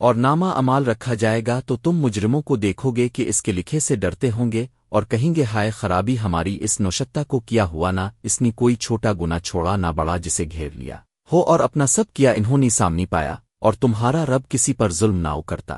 اور نامہ امال رکھا جائے گا تو تم مجرموں کو دیکھو گے کہ اس کے لکھے سے ڈرتے ہوں گے اور کہیں گے ہائے خرابی ہماری اس نوشتہ کو کیا ہوا نہ اس نے کوئی چھوٹا گنا چھوڑا نہ بڑا جسے گھیر لیا۔ ہو اور اپنا سب کیا انہوں نے سامنے پایا اور تمہارا رب کسی پر ظلم نہ کرتا۔